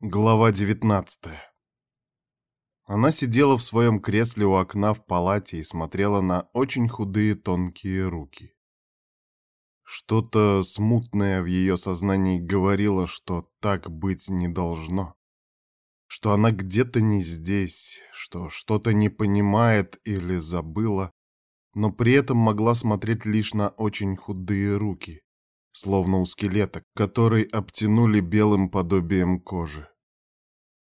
Глава 19 Она сидела в своем кресле у окна в палате и смотрела на очень худые тонкие руки. Что-то смутное в ее сознании говорило, что так быть не должно. Что она где-то не здесь, что что-то не понимает или забыла, но при этом могла смотреть лишь на очень худые руки, словно у скелета, который обтянули белым подобием кожи.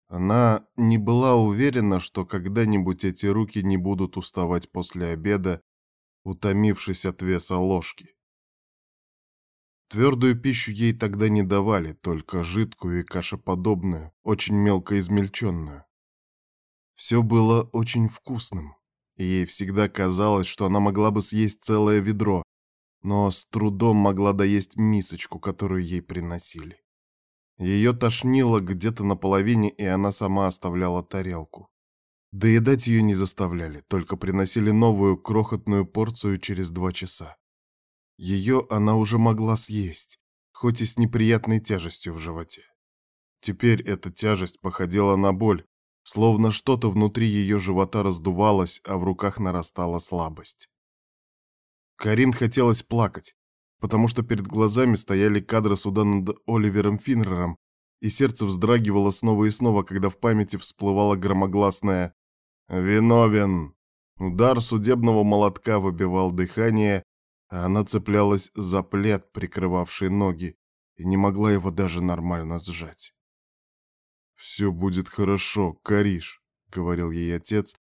Она не была уверена, что когда-нибудь эти руки не будут уставать после обеда, утомившись от веса ложки. Твердую пищу ей тогда не давали, только жидкую и кашеподобную, очень мелко измельченную. Все было очень вкусным, и ей всегда казалось, что она могла бы съесть целое ведро, но с трудом могла доесть мисочку, которую ей приносили. Ее тошнило где-то наполовине, и она сама оставляла тарелку. Доедать ее не заставляли, только приносили новую крохотную порцию через два часа. Ее она уже могла съесть, хоть и с неприятной тяжестью в животе. Теперь эта тяжесть походила на боль, словно что-то внутри ее живота раздувалось, а в руках нарастала слабость. Карин хотелось плакать, потому что перед глазами стояли кадры суда над Оливером Финнером, и сердце вздрагивало снова и снова, когда в памяти всплывало громогласное «Виновен!». Удар судебного молотка выбивал дыхание, а она цеплялась за плед, прикрывавший ноги, и не могла его даже нормально сжать. «Все будет хорошо, Кариш», — говорил ей отец,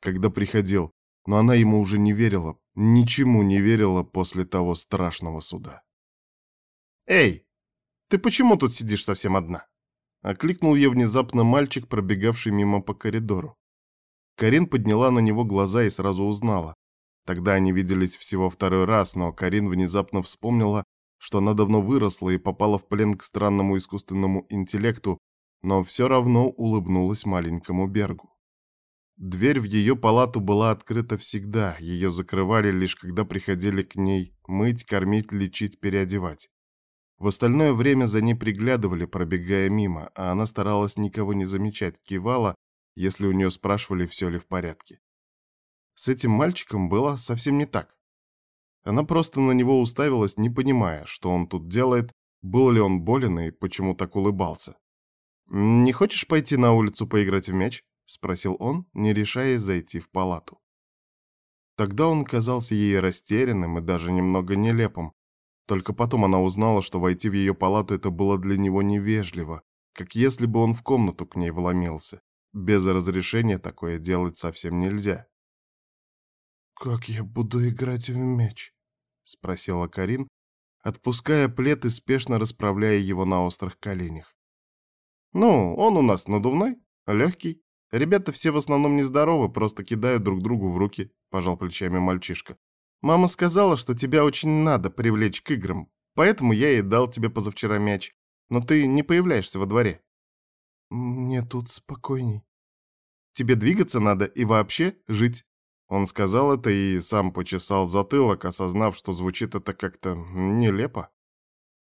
когда приходил, но она ему уже не верила, ничему не верила после того страшного суда. «Эй, ты почему тут сидишь совсем одна?» Окликнул ее внезапно мальчик, пробегавший мимо по коридору. Карин подняла на него глаза и сразу узнала. Тогда они виделись всего второй раз, но Карин внезапно вспомнила, что она давно выросла и попала в плен к странному искусственному интеллекту, но все равно улыбнулась маленькому Бергу. Дверь в ее палату была открыта всегда, ее закрывали лишь когда приходили к ней мыть, кормить, лечить, переодевать. В остальное время за ней приглядывали, пробегая мимо, а она старалась никого не замечать, кивала, если у нее спрашивали, все ли в порядке. С этим мальчиком было совсем не так. Она просто на него уставилась, не понимая, что он тут делает, был ли он болен и почему так улыбался. «Не хочешь пойти на улицу поиграть в мяч?» — спросил он, не решаясь зайти в палату. Тогда он казался ей растерянным и даже немного нелепым. Только потом она узнала, что войти в ее палату это было для него невежливо, как если бы он в комнату к ней вломился. Без разрешения такое делать совсем нельзя. «Как я буду играть в мяч?» — спросила Карин, отпуская плед и спешно расправляя его на острых коленях. «Ну, он у нас надувной, легкий, Ребята все в основном нездоровы, просто кидают друг другу в руки, пожал плечами мальчишка. Мама сказала, что тебя очень надо привлечь к играм, поэтому я и дал тебе позавчера мяч. Но ты не появляешься во дворе. Мне тут спокойней. Тебе двигаться надо и вообще жить. Он сказал это и сам почесал затылок, осознав, что звучит это как-то нелепо.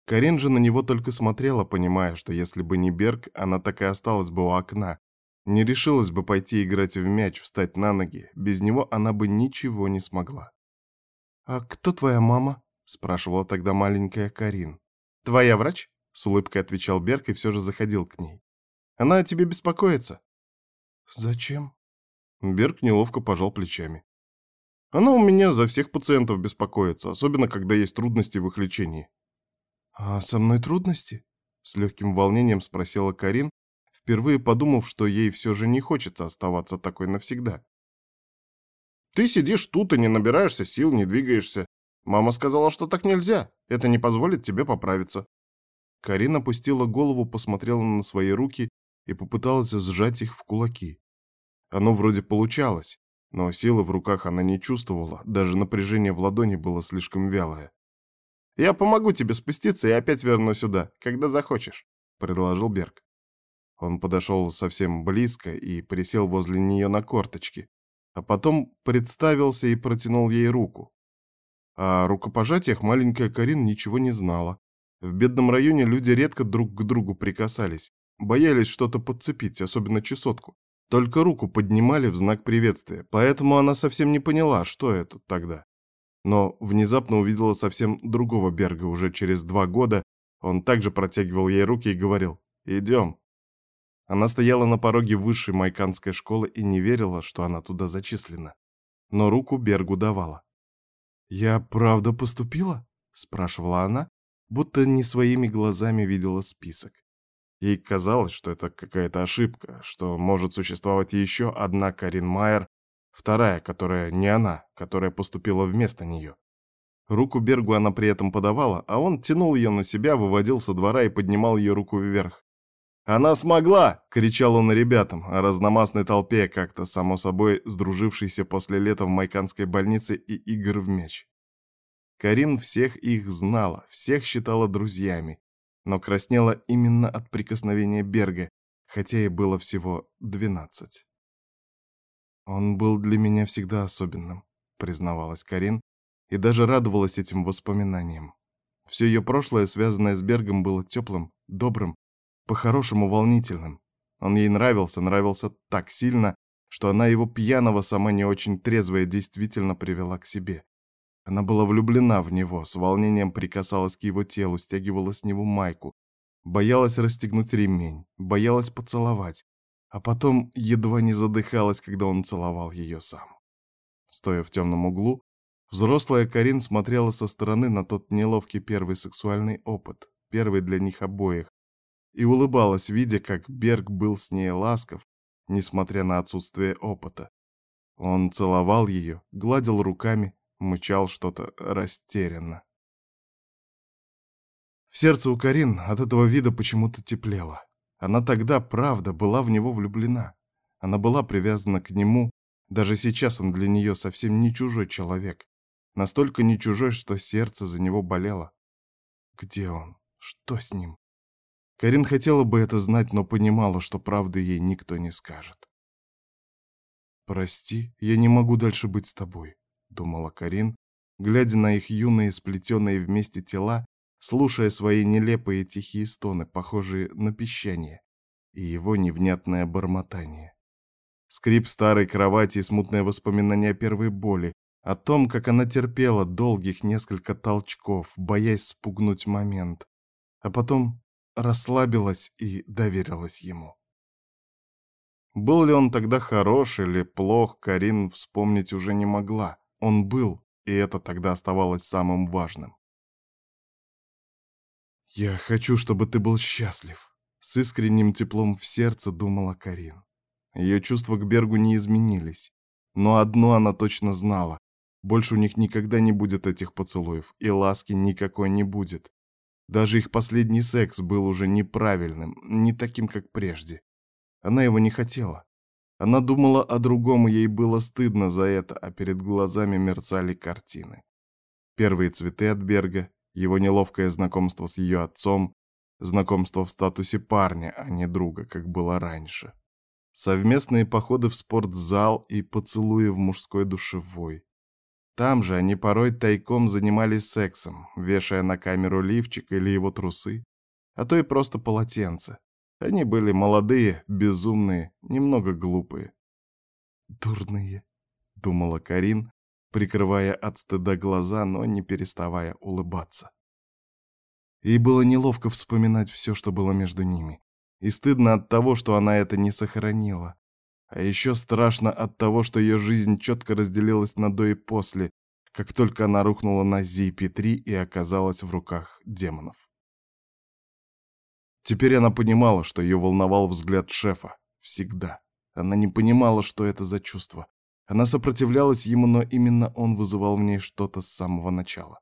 Карин же на него только смотрела, понимая, что если бы не Берг, она так и осталась бы у окна, не решилась бы пойти играть в мяч, встать на ноги. Без него она бы ничего не смогла. «А кто твоя мама?» — спрашивала тогда маленькая Карин. «Твоя врач?» — с улыбкой отвечал Берг и все же заходил к ней. «Она о тебе беспокоится». «Зачем?» Берг неловко пожал плечами. «Она у меня за всех пациентов беспокоится, особенно когда есть трудности в их лечении». «А со мной трудности?» — с легким волнением спросила Карин, впервые подумав, что ей все же не хочется оставаться такой навсегда. «Ты сидишь тут и не набираешься сил, не двигаешься. Мама сказала, что так нельзя. Это не позволит тебе поправиться». Карина опустила голову, посмотрела на свои руки и попыталась сжать их в кулаки. Оно вроде получалось, но силы в руках она не чувствовала, даже напряжение в ладони было слишком вялое. «Я помогу тебе спуститься и опять верну сюда, когда захочешь», — предложил Берг. Он подошел совсем близко и присел возле нее на корточки, а потом представился и протянул ей руку. О рукопожатиях маленькая Карин ничего не знала. В бедном районе люди редко друг к другу прикасались. боялись что-то подцепить, особенно чесотку. Только руку поднимали в знак приветствия, поэтому она совсем не поняла, что это тогда. Но внезапно увидела совсем другого Берга уже через два года. Он также протягивал ей руки и говорил «Идем». Она стояла на пороге высшей майканской школы и не верила, что она туда зачислена. Но руку Бергу давала. «Я правда поступила?» — спрашивала она, будто не своими глазами видела список. Ей казалось, что это какая-то ошибка, что может существовать еще одна Карин Майер, вторая, которая не она, которая поступила вместо нее. Руку Бергу она при этом подавала, а он тянул ее на себя, выводил со двора и поднимал ее руку вверх. «Она смогла!» — кричал он ребятам, о разномастной толпе, как-то, само собой, сдружившейся после лета в Майканской больнице и игр в мяч. Карин всех их знала, всех считала друзьями, но краснела именно от прикосновения Берга, хотя и было всего двенадцать. «Он был для меня всегда особенным», — признавалась Карин, и даже радовалась этим воспоминаниям. Все ее прошлое, связанное с Бергом, было теплым, добрым, по-хорошему волнительным. Он ей нравился, нравился так сильно, что она его пьяного, сама не очень трезвая, действительно привела к себе. Она была влюблена в него, с волнением прикасалась к его телу, стягивала с него майку, боялась расстегнуть ремень, боялась поцеловать, а потом едва не задыхалась, когда он целовал ее сам. Стоя в темном углу, взрослая Карин смотрела со стороны на тот неловкий первый сексуальный опыт, первый для них обоих, и улыбалась, видя, как Берг был с ней ласков, несмотря на отсутствие опыта. Он целовал ее, гладил руками, мычал что-то растерянно. В сердце у Карин от этого вида почему-то теплело. Она тогда, правда, была в него влюблена. Она была привязана к нему. Даже сейчас он для нее совсем не чужой человек. Настолько не чужой, что сердце за него болело. Где он? Что с ним? Карин хотела бы это знать, но понимала, что правду ей никто не скажет. «Прости, я не могу дальше быть с тобой», думала Карин, глядя на их юные сплетенные вместе тела, слушая свои нелепые тихие стоны, похожие на пищание, и его невнятное бормотание. Скрип старой кровати и смутное воспоминание о первой боли, о том, как она терпела долгих несколько толчков, боясь спугнуть момент, а потом расслабилась и доверилась ему. Был ли он тогда хорош или плох, Карин вспомнить уже не могла. Он был, и это тогда оставалось самым важным. «Я хочу, чтобы ты был счастлив», — с искренним теплом в сердце думала Карин. Ее чувства к Бергу не изменились, но одно она точно знала. Больше у них никогда не будет этих поцелуев, и ласки никакой не будет. Даже их последний секс был уже неправильным, не таким, как прежде. Она его не хотела. Она думала о другом, и ей было стыдно за это, а перед глазами мерцали картины. Первые цветы от Берга, его неловкое знакомство с ее отцом, знакомство в статусе парня, а не друга, как было раньше. Совместные походы в спортзал и поцелуи в мужской душевой. Там же они порой тайком занимались сексом, вешая на камеру лифчик или его трусы, а то и просто полотенце, они были молодые, безумные, немного глупые. «Дурные», — думала Карин, прикрывая от стыда глаза, но не переставая улыбаться. Ей было неловко вспоминать все, что было между ними, и стыдно от того, что она это не сохранила. А еще страшно от того, что ее жизнь четко разделилась на до и после, как только она рухнула на ZP-3 и оказалась в руках демонов. Теперь она понимала, что ее волновал взгляд шефа. Всегда. Она не понимала, что это за чувство. Она сопротивлялась ему, но именно он вызывал в ней что-то с самого начала.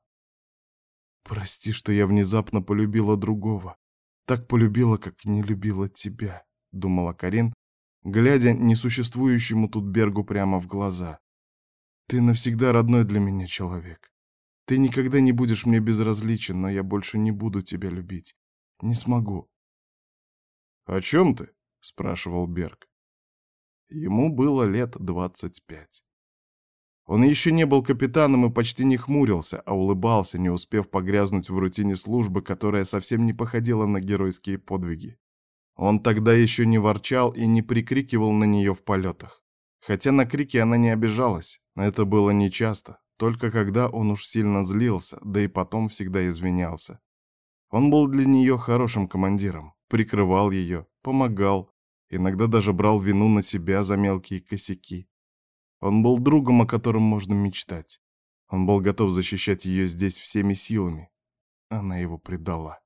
«Прости, что я внезапно полюбила другого. Так полюбила, как не любила тебя», — думала Карин, глядя несуществующему тут Бергу прямо в глаза. «Ты навсегда родной для меня человек. Ты никогда не будешь мне безразличен, но я больше не буду тебя любить. Не смогу. «О чем ты?» — спрашивал Берг. Ему было лет двадцать пять. Он еще не был капитаном и почти не хмурился, а улыбался, не успев погрязнуть в рутине службы, которая совсем не походила на геройские подвиги. Он тогда еще не ворчал и не прикрикивал на нее в полетах. Хотя на крики она не обижалась, это было нечасто, только когда он уж сильно злился, да и потом всегда извинялся. Он был для нее хорошим командиром, прикрывал ее, помогал, иногда даже брал вину на себя за мелкие косяки. Он был другом, о котором можно мечтать. Он был готов защищать ее здесь всеми силами. Она его предала.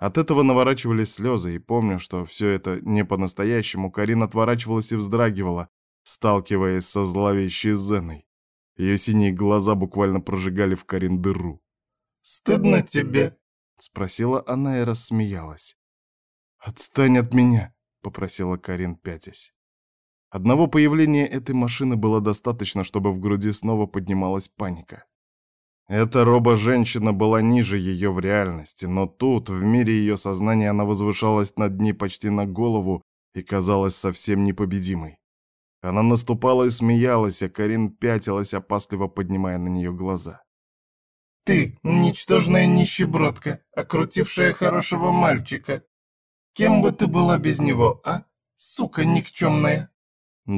От этого наворачивались слезы, и помню, что все это не по-настоящему, Карин отворачивалась и вздрагивала, сталкиваясь со зловещей Зеной. Ее синие глаза буквально прожигали в Карин дыру. «Стыдно тебе?» — спросила она и рассмеялась. «Отстань от меня!» — попросила Карин, пятясь. Одного появления этой машины было достаточно, чтобы в груди снова поднималась паника. Эта робо-женщина была ниже ее в реальности, но тут, в мире ее сознания, она возвышалась над ней почти на голову и казалась совсем непобедимой. Она наступала и смеялась, а Карин пятилась, опасливо поднимая на нее глаза. «Ты, ничтожная нищебродка, окрутившая хорошего мальчика. Кем бы ты была без него, а? Сука никчемная!»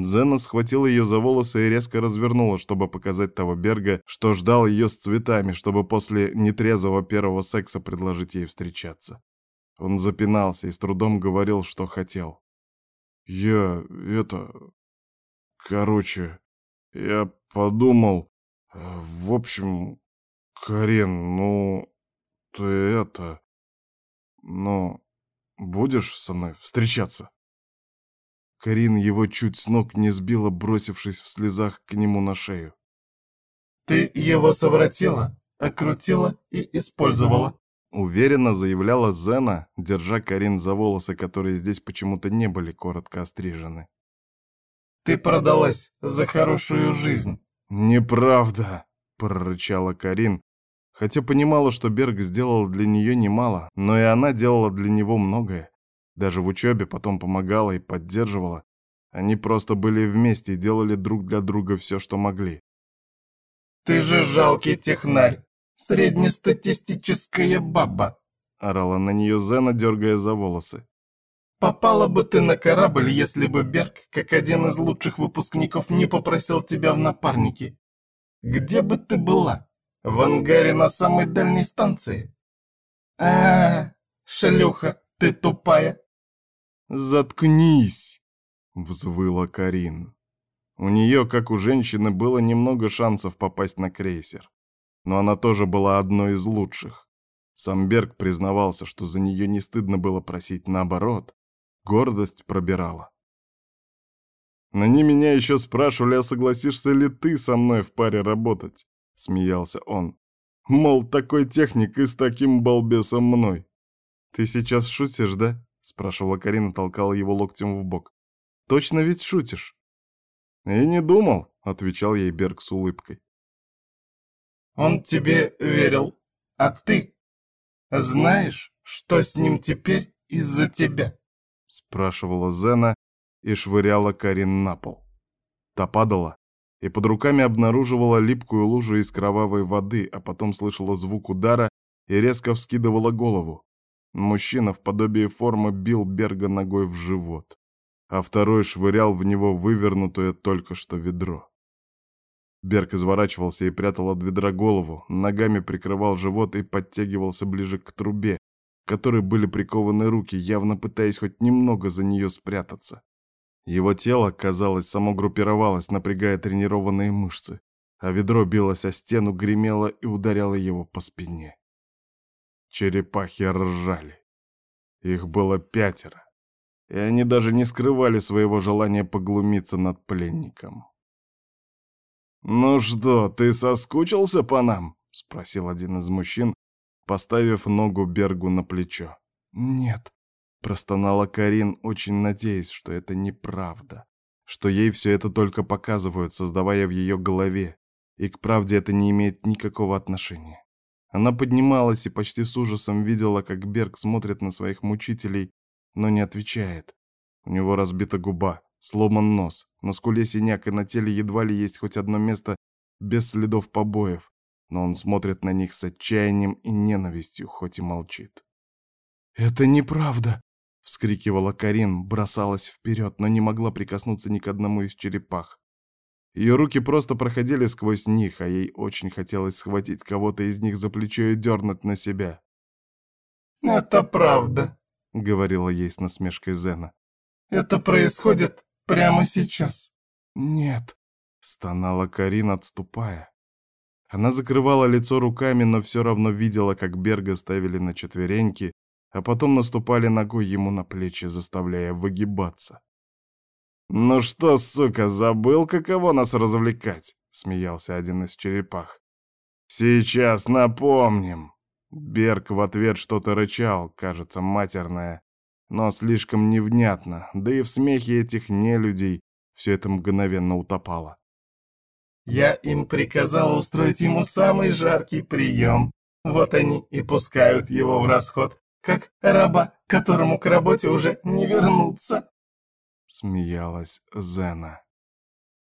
Дзена схватила ее за волосы и резко развернула, чтобы показать того Берга, что ждал ее с цветами, чтобы после нетрезвого первого секса предложить ей встречаться. Он запинался и с трудом говорил, что хотел. «Я... это... короче... я подумал... в общем... Карен, ну... ты это... ну... будешь со мной встречаться?» Карин его чуть с ног не сбила, бросившись в слезах к нему на шею. «Ты его совратила, окрутила и использовала», уверенно заявляла Зена, держа Карин за волосы, которые здесь почему-то не были коротко острижены. «Ты продалась за хорошую жизнь». «Неправда», — прорычала Карин, хотя понимала, что Берг сделал для нее немало, но и она делала для него многое. Даже в учебе потом помогала и поддерживала. Они просто были вместе и делали друг для друга все, что могли. «Ты же жалкий технарь! Среднестатистическая баба!» Орала на нее Зена, дергая за волосы. «Попала бы ты на корабль, если бы Берг, как один из лучших выпускников, не попросил тебя в напарники. Где бы ты была? В ангаре на самой дальней станции? а, -а, -а шлюха, ты тупая!» «Заткнись!» — взвыла Карин. У нее, как у женщины, было немного шансов попасть на крейсер. Но она тоже была одной из лучших. Самберг признавался, что за нее не стыдно было просить наоборот. Гордость пробирала. «Они меня еще спрашивали, а согласишься ли ты со мной в паре работать?» — смеялся он. «Мол, такой техник и с таким балбесом мной». «Ты сейчас шутишь, да?» — спрашивала Карина, толкала его локтем в бок. «Точно ведь шутишь?» «И не думал», — отвечал ей Берг с улыбкой. «Он тебе верил, а ты знаешь, что с ним теперь из-за тебя?» — спрашивала Зена и швыряла Карин на пол. Та падала и под руками обнаруживала липкую лужу из кровавой воды, а потом слышала звук удара и резко вскидывала голову. Мужчина в подобии формы бил Берга ногой в живот, а второй швырял в него вывернутое только что ведро. Берг изворачивался и прятал от ведра голову, ногами прикрывал живот и подтягивался ближе к трубе, к которой были прикованы руки, явно пытаясь хоть немного за нее спрятаться. Его тело, казалось, само группировалось, напрягая тренированные мышцы, а ведро билось о стену, гремело и ударяло его по спине. Черепахи ржали. Их было пятеро, и они даже не скрывали своего желания поглумиться над пленником. «Ну что, ты соскучился по нам?» — спросил один из мужчин, поставив ногу Бергу на плечо. «Нет», — простонала Карин, очень надеясь, что это неправда, что ей все это только показывают, создавая в ее голове, и к правде это не имеет никакого отношения. Она поднималась и почти с ужасом видела, как Берг смотрит на своих мучителей, но не отвечает. У него разбита губа, сломан нос, на скуле синяк и на теле едва ли есть хоть одно место без следов побоев, но он смотрит на них с отчаянием и ненавистью, хоть и молчит. «Это неправда!» — вскрикивала Карин, бросалась вперед, но не могла прикоснуться ни к одному из черепах. Ее руки просто проходили сквозь них, а ей очень хотелось схватить кого-то из них за плечо и дернуть на себя. «Это правда», — говорила ей с насмешкой Зена. «Это происходит прямо сейчас». «Нет», — стонала Карин, отступая. Она закрывала лицо руками, но все равно видела, как Берга ставили на четвереньки, а потом наступали ногой ему на плечи, заставляя выгибаться. «Ну что, сука, забыл, каково нас развлекать?» — смеялся один из черепах. «Сейчас напомним!» Берг в ответ что-то рычал, кажется, матерное, но слишком невнятно, да и в смехе этих нелюдей все это мгновенно утопало. «Я им приказала устроить ему самый жаркий прием. Вот они и пускают его в расход, как раба, которому к работе уже не вернуться» смеялась Зена.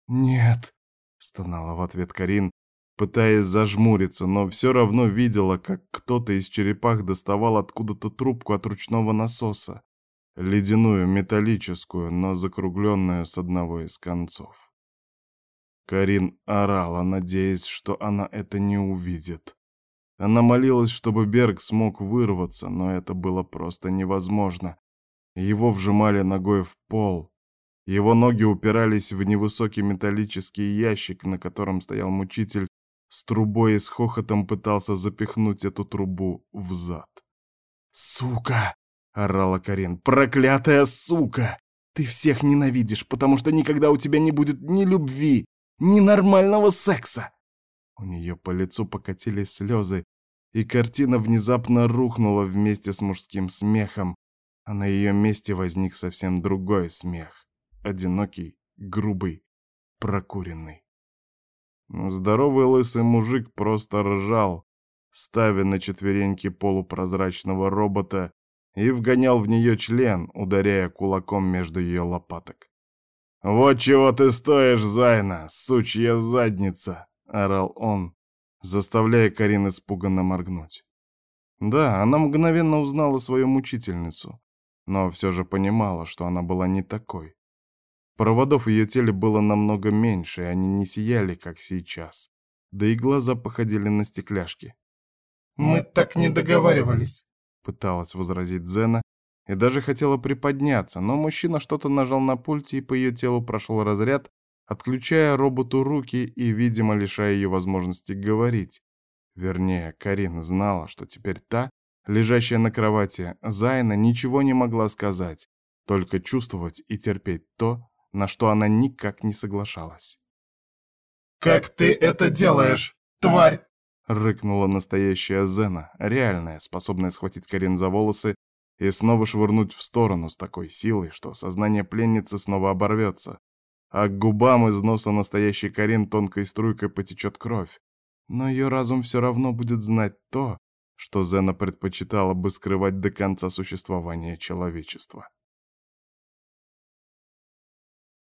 «Нет», — стонала в ответ Карин, пытаясь зажмуриться, но все равно видела, как кто-то из черепах доставал откуда-то трубку от ручного насоса, ледяную, металлическую, но закругленную с одного из концов. Карин орала, надеясь, что она это не увидит. Она молилась, чтобы Берг смог вырваться, но это было просто невозможно. Его вжимали ногой в пол, его ноги упирались в невысокий металлический ящик, на котором стоял мучитель, с трубой и с хохотом пытался запихнуть эту трубу в зад. «Сука!» — орала Карин. «Проклятая сука! Ты всех ненавидишь, потому что никогда у тебя не будет ни любви, ни нормального секса!» У нее по лицу покатились слезы, и картина внезапно рухнула вместе с мужским смехом, а на ее месте возник совсем другой смех одинокий, грубый, прокуренный. Здоровый лысый мужик просто ржал, ставя на четвереньки полупрозрачного робота и вгонял в нее член, ударяя кулаком между ее лопаток. «Вот чего ты стоишь, Зайна, сучья задница!» — орал он, заставляя Карин испуганно моргнуть. Да, она мгновенно узнала свою мучительницу, но все же понимала, что она была не такой. Проводов в ее теле было намного меньше, и они не сияли, как сейчас. Да и глаза походили на стекляшки. «Мы так не договаривались», — пыталась возразить Зена, и даже хотела приподняться, но мужчина что-то нажал на пульте, и по ее телу прошел разряд, отключая роботу руки и, видимо, лишая ее возможности говорить. Вернее, Карин знала, что теперь та, лежащая на кровати, Зайна ничего не могла сказать, только чувствовать и терпеть то, на что она никак не соглашалась. «Как ты это делаешь, тварь?» — рыкнула настоящая Зена, реальная, способная схватить Карин за волосы и снова швырнуть в сторону с такой силой, что сознание пленницы снова оборвется, а к губам из носа настоящей Карин тонкой струйкой потечет кровь. Но ее разум все равно будет знать то, что Зена предпочитала бы скрывать до конца существования человечества.